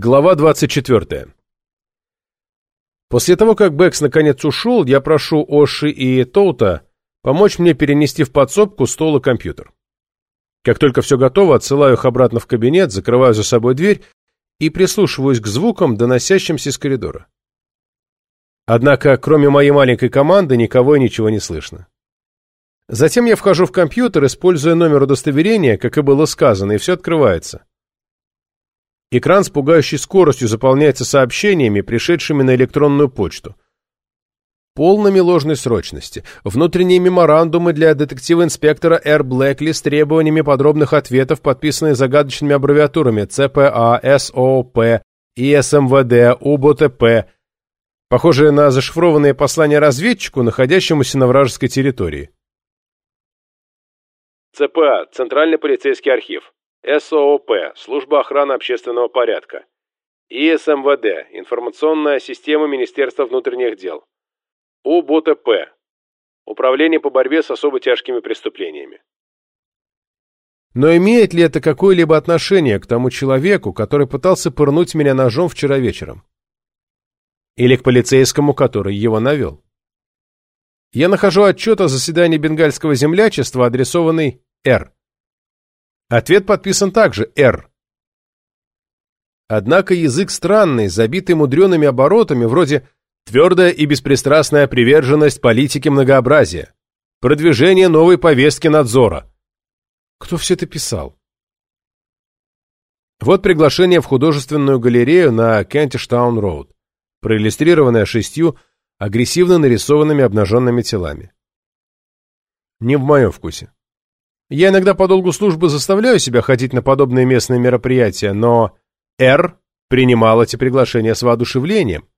Глава 24. После того, как Бэкс наконец ушел, я прошу Оши и Тоута помочь мне перенести в подсобку стол и компьютер. Как только все готово, отсылаю их обратно в кабинет, закрываю за собой дверь и прислушиваюсь к звукам, доносящимся из коридора. Однако, кроме моей маленькой команды, никого и ничего не слышно. Затем я вхожу в компьютер, используя номер удостоверения, как и было сказано, и все открывается. Экран с пугающей скоростью заполняется сообщениями, пришедшими на электронную почту. Полными ложной срочности. Внутренние меморандумы для детектива-инспектора Р. Блэкли с требованиями подробных ответов, подписанные загадочными аббревиатурами ЦПА, СОП, ИСМВД, УБТП, похожие на зашифрованные послания разведчику, находящемуся на вражеской территории. ЦПА – Центральный полицейский архив. СООП – Служба охраны общественного порядка. ИСМВД – Информационная система Министерства внутренних дел. УБТП – Управление по борьбе с особо тяжкими преступлениями. Но имеет ли это какое-либо отношение к тому человеку, который пытался пырнуть меня ножом вчера вечером? Или к полицейскому, который его навел? Я нахожу отчет о заседании бенгальского землячества, адресованный «Р». Ответ подписан также «Р». Однако язык странный, забитый мудреными оборотами, вроде «твердая и беспристрастная приверженность политике многообразия», «продвижение новой повестки надзора». Кто все это писал? Вот приглашение в художественную галерею на Кентиштаун-Роуд, проиллюстрированное шестью агрессивно нарисованными обнаженными телами. Не в моем вкусе. Я иногда по долгу службы заставляю себя ходить на подобные местные мероприятия, но Р принимал эти приглашения с воодушевлением.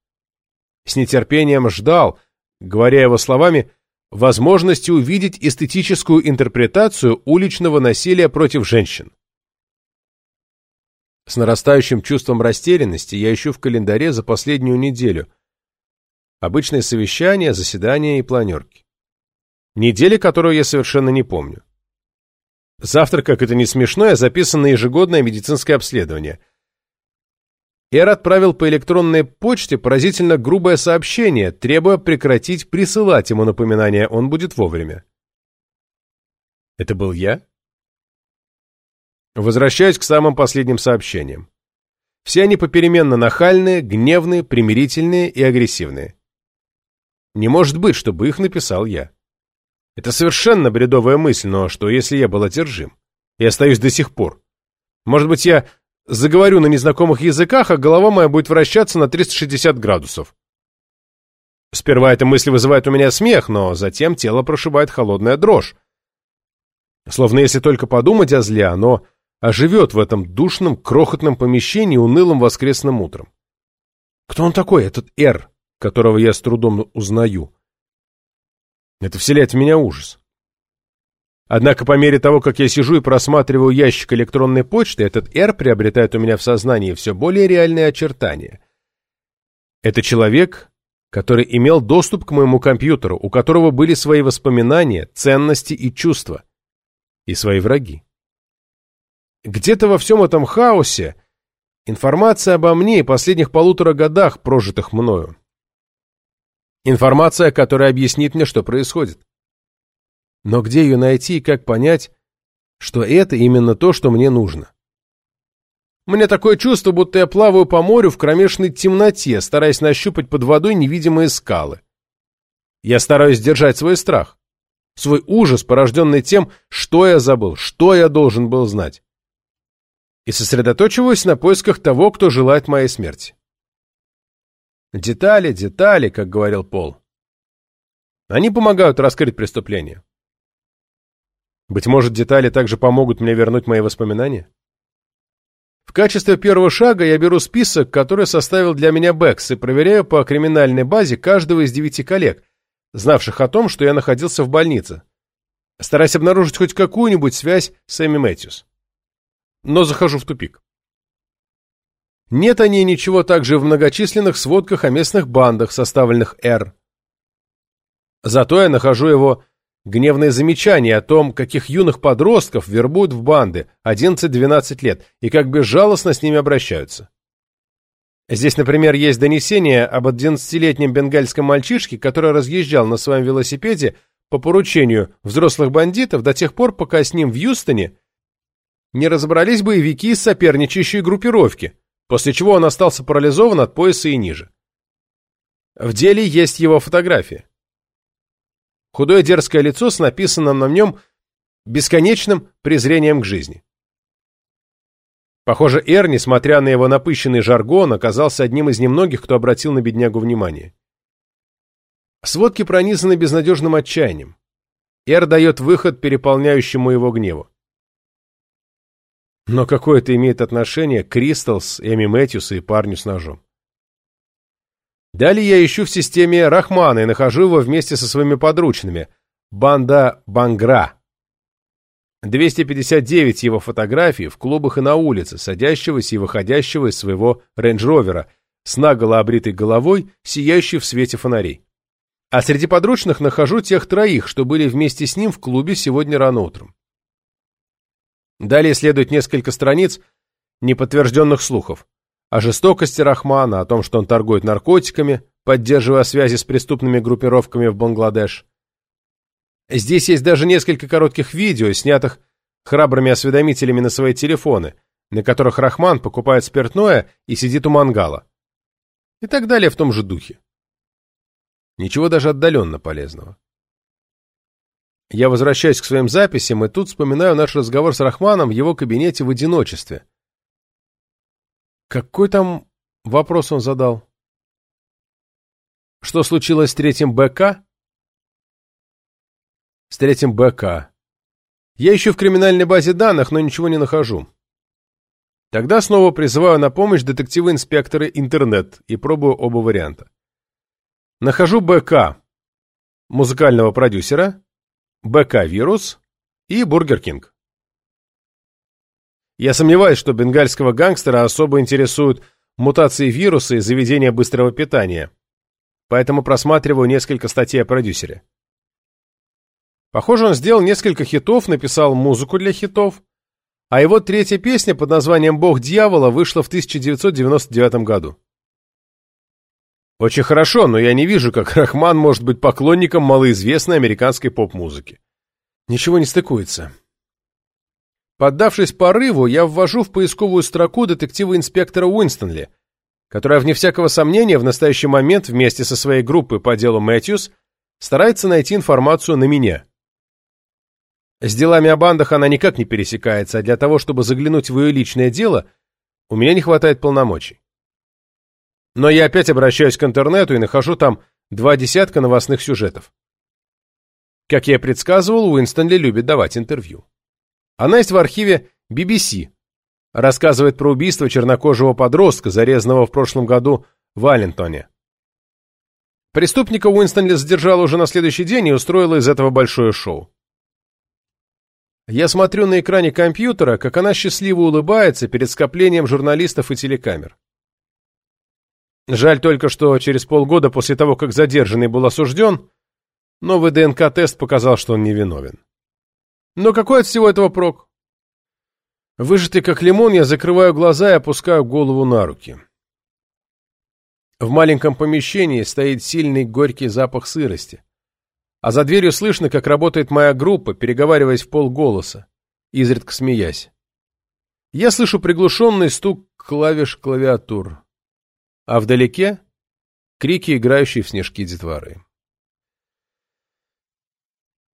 С нетерпением ждал, говоря его словами, возможности увидеть эстетическую интерпретацию уличного насилия против женщин. С нарастающим чувством растерянности я ищу в календаре за последнюю неделю. Обычные совещания, заседания и планерки. Недели, которую я совершенно не помню. Завтра, как это не смешно, я записан на ежегодное медицинское обследование. Эр отправил по электронной почте поразительно грубое сообщение, требуя прекратить присылать ему напоминания, он будет вовремя. Это был я? Возвращаюсь к самым последним сообщениям. Все они попеременно нахальные, гневные, примирительные и агрессивные. Не может быть, чтобы их написал я. Это совершенно бредовая мысль, но что, если я был одержим? И остаюсь до сих пор. Может быть, я заговорю на незнакомых языках, а голова моя будет вращаться на 360 градусов. Сперва эта мысль вызывает у меня смех, но затем тело прошибает холодная дрожь. Словно если только подумать о зле, оно оживет в этом душном, крохотном помещении унылым воскресным утром. Кто он такой, этот Р, которого я с трудом узнаю? Это вселяет в меня ужас. Однако по мере того, как я сижу и просматриваю ящик электронной почты, этот «Р» приобретает у меня в сознании все более реальные очертания. Это человек, который имел доступ к моему компьютеру, у которого были свои воспоминания, ценности и чувства. И свои враги. Где-то во всем этом хаосе информация обо мне и последних полутора годах, прожитых мною. Информация, которая объяснит мне, что происходит. Но где ее найти и как понять, что это именно то, что мне нужно? Мне такое чувство, будто я плаваю по морю в кромешной темноте, стараясь нащупать под водой невидимые скалы. Я стараюсь сдержать свой страх, свой ужас, порожденный тем, что я забыл, что я должен был знать. И сосредоточиваюсь на поисках того, кто желает моей смерти. Детали, детали, как говорил Пол. Они помогают раскрыть преступление. Быть может, детали также помогут мне вернуть мои воспоминания? В качестве первого шага я беру список, который составил для меня Бэкс, и проверяю по криминальной базе каждого из девяти коллег, знавших о том, что я находился в больнице, стараясь обнаружить хоть какую-нибудь связь с Эми Мэтьюс. Но захожу в тупик. Нет о ней ничего также в многочисленных сводках о местных бандах, составленных «Р». Зато я нахожу его гневные замечания о том, каких юных подростков вербуют в банды 11-12 лет и как безжалостно с ними обращаются. Здесь, например, есть донесение об 11-летнем бенгальском мальчишке, который разъезжал на своем велосипеде по поручению взрослых бандитов до тех пор, пока с ним в Юстоне не разобрались боевики из соперничающей группировки, после чего он остался парализован от пояса и ниже. В деле есть его фотография. Худое дерзкое лицо с написанным на нем бесконечным презрением к жизни. Похоже, Эр, несмотря на его напыщенный жаргон, оказался одним из немногих, кто обратил на беднягу внимание. Сводки пронизаны безнадежным отчаянием. Эр дает выход переполняющему его гневу. Но какое это имеет отношение Кристалс, Эми Мэтьюсу и парню с ножом? Далее я ищу в системе Рахмана и нахожу его вместе со своими подручными. Банда Бангра. 259 его фотографий в клубах и на улице, садящегося и выходящего из своего рейндж-ровера, с наголо обритой головой, сияющей в свете фонарей. А среди подручных нахожу тех троих, что были вместе с ним в клубе сегодня рано утром. Далее следует несколько страниц неподтвержденных слухов о жестокости Рахмана, о том, что он торгует наркотиками, поддерживая связи с преступными группировками в Бангладеш. Здесь есть даже несколько коротких видео, снятых храбрыми осведомителями на свои телефоны, на которых Рахман покупает спиртное и сидит у мангала. И так далее в том же духе. Ничего даже отдаленно полезного. Я возвращаюсь к своим записям, и тут вспоминаю наш разговор с Рахманом в его кабинете в одиночестве. Какой там вопрос он задал? Что случилось с третьим БК? С третьим БК. Я ищу в криминальной базе данных, но ничего не нахожу. Тогда снова призываю на помощь детектива-инспектора Интернет и пробую оба варианта. Нахожу БК музыкального продюсера, БК-вирус и Бургер Кинг. Я сомневаюсь, что бенгальского гангстера особо интересуют мутации вируса и заведения быстрого питания, поэтому просматриваю несколько статей о продюсере. Похоже, он сделал несколько хитов, написал музыку для хитов, а его третья песня под названием «Бог дьявола» вышла в 1999 году. Очень хорошо, но я не вижу, как Рахман может быть поклонником малоизвестной американской поп-музыки. Ничего не стыкуется. Поддавшись порыву, я ввожу в поисковую строку детектива-инспектора Уинстонли, которая, вне всякого сомнения, в настоящий момент вместе со своей группой по делу Мэтьюс старается найти информацию на меня. С делами о бандах она никак не пересекается, а для того, чтобы заглянуть в ее личное дело, у меня не хватает полномочий. Но я опять обращаюсь к интернету и нахожу там два десятка новостных сюжетов. Как я и предсказывал, Уинстонли любит давать интервью. Она есть в архиве BBC. Рассказывает про убийство чернокожего подростка, зарезанного в прошлом году в Аллентоне. Преступника Уинстонли задержала уже на следующий день и устроила из этого большое шоу. Я смотрю на экране компьютера, как она счастливо улыбается перед скоплением журналистов и телекамер. Жаль только, что через полгода после того, как задержанный был осужден, новый ДНК-тест показал, что он невиновен. Но какой от всего этого прок? Выжатый как лимон, я закрываю глаза и опускаю голову на руки. В маленьком помещении стоит сильный горький запах сырости. А за дверью слышно, как работает моя группа, переговариваясь в полголоса, изредка смеясь. Я слышу приглушенный стук клавиш клавиатур. А вдалеке — крики, играющие в снежки детворы.